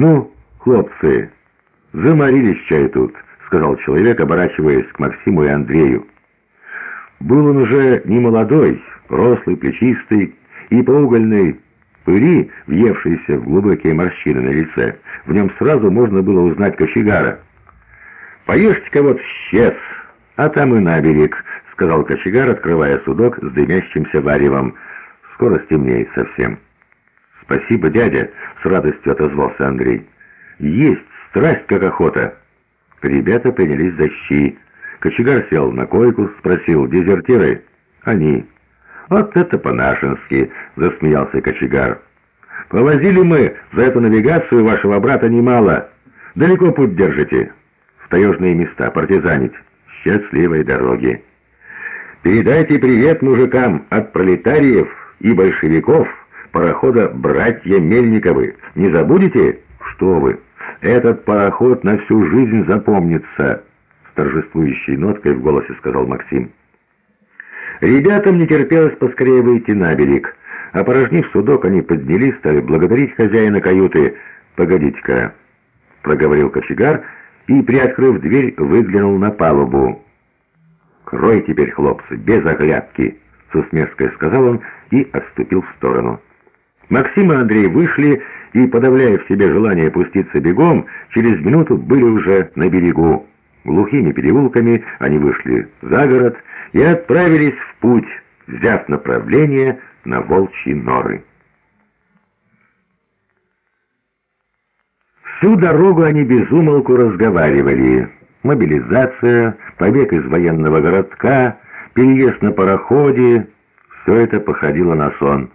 «Ну, хлопцы, заморились чай тут», — сказал человек, оборачиваясь к Максиму и Андрею. Был он уже не молодой, рослый, плечистый, и по угольной пыли, въевшейся в глубокие морщины на лице, в нем сразу можно было узнать кочегара. «Поешьте-ка вот щец, а там и на берег», — сказал кочегар, открывая судок с дымящимся варевом. «Скоро стемнеет совсем». «Спасибо, дядя», — с радостью отозвался Андрей. «Есть страсть, как охота». Ребята принялись за щи. Кочегар сел на койку, спросил, «Дезертиры?» «Они». «Вот это по-нашенски», — засмеялся кочегар. «Повозили мы за эту навигацию вашего брата немало. Далеко путь держите. В таежные места, партизанить. Счастливой дороги. Передайте привет мужикам от пролетариев и большевиков» парохода «Братья Мельниковы». Не забудете? Что вы, этот пароход на всю жизнь запомнится, с торжествующей ноткой в голосе сказал Максим. Ребятам не терпелось поскорее выйти на берег. Опорожнив судок, они поднялись, стали благодарить хозяина каюты. «Погодите-ка», — проговорил кочегар и, приоткрыв дверь, выглянул на палубу. «Крой теперь, хлопцы, без оглядки», — с усмешкой сказал он и отступил в сторону. Максим и Андрей вышли и, подавляя в себе желание пуститься бегом, через минуту были уже на берегу. Глухими переулками они вышли за город и отправились в путь, взяв направление на волчьи норы. Всю дорогу они безумолку разговаривали. Мобилизация, побег из военного городка, переезд на пароходе — все это походило на сон.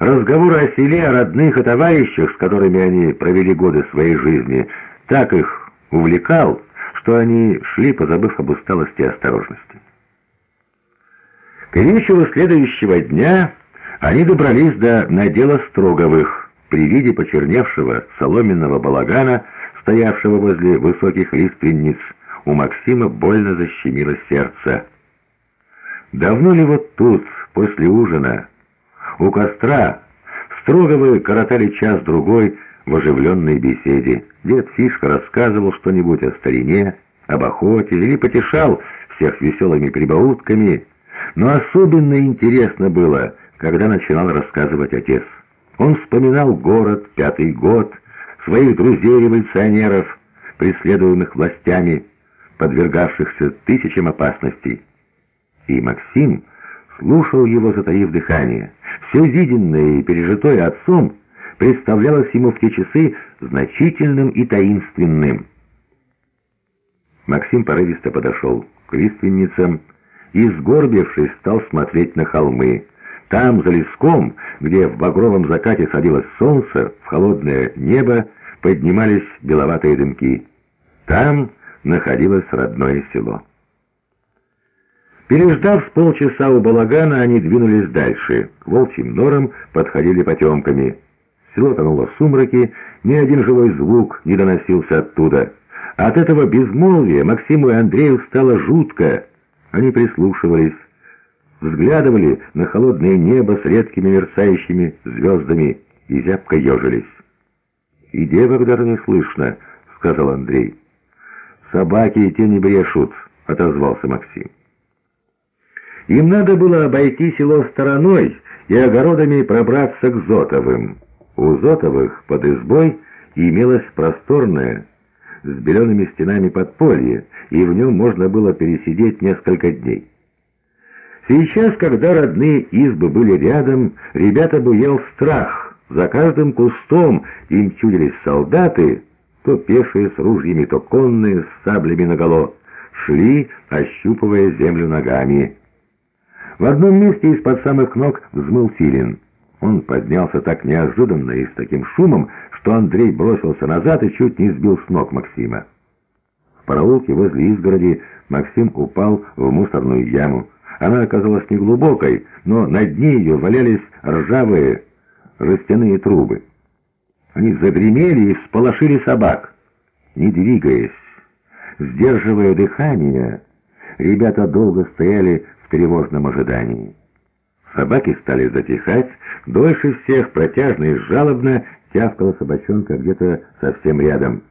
Разговор о селе, о родных и товарищах, с которыми они провели годы своей жизни, так их увлекал, что они шли, позабыв об усталости и осторожности. К вечеру следующего дня они добрались до надела Строговых. При виде почерневшего соломенного балагана, стоявшего возле высоких лиственниц, у Максима больно защемило сердце. Давно ли вот тут, после ужина, у костра Строговы коротали час-другой в оживленной беседе. Дед Фишка рассказывал что-нибудь о старине, об охоте или потешал всех веселыми прибаутками, но особенно интересно было, когда начинал рассказывать отец. Он вспоминал город, пятый год, своих друзей-революционеров, преследуемых властями, подвергавшихся тысячам опасностей. И Максим слушал его, затаив дыхание. Все виденное и пережитое отцом представлялось ему в те часы значительным и таинственным. Максим порывисто подошел к лиственницам и, сгорбившись, стал смотреть на холмы. Там, за леском, где в багровом закате садилось солнце, в холодное небо поднимались беловатые дымки. Там находилось родное село. Переждав с полчаса у балагана, они двинулись дальше. К волчьим норам подходили потемками. Село тонуло в сумраке, ни один живой звук не доносился оттуда. От этого безмолвия Максиму и Андрею стало жутко. Они прислушивались, взглядывали на холодное небо с редкими мерцающими звездами и зябко ежились. «И девок даже не слышно», — сказал Андрей. «Собаки и те не брешут», — отозвался Максим. Им надо было обойти село стороной и огородами пробраться к Зотовым. У Зотовых под избой имелось просторное, с белеными стенами подполье, и в нем можно было пересидеть несколько дней. Сейчас, когда родные избы были рядом, ребята буял страх. За каждым кустом им чудились солдаты, то пешие с ружьями, то конные с саблями наголо, шли, ощупывая землю ногами. В одном месте из-под самых ног взмыл Филин. Он поднялся так неожиданно и с таким шумом, что Андрей бросился назад и чуть не сбил с ног Максима. В проулке возле изгороди Максим упал в мусорную яму. Она оказалась неглубокой, но на дне ее валялись ржавые жестяные трубы. Они загремели и всполошили собак. Не двигаясь, сдерживая дыхание, ребята долго стояли тревожном ожидании. Собаки стали затихать, дольше всех протяжно и жалобно тявкала собачонка где-то совсем рядом.